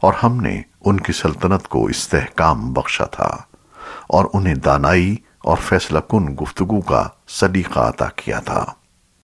اور ہم نے ان کی سلطنت کو استحکام بخشا تھا اور انہیں دانائی اور فیصلہ کن گفتگو کا سلیقہ عطا کیا تھا۔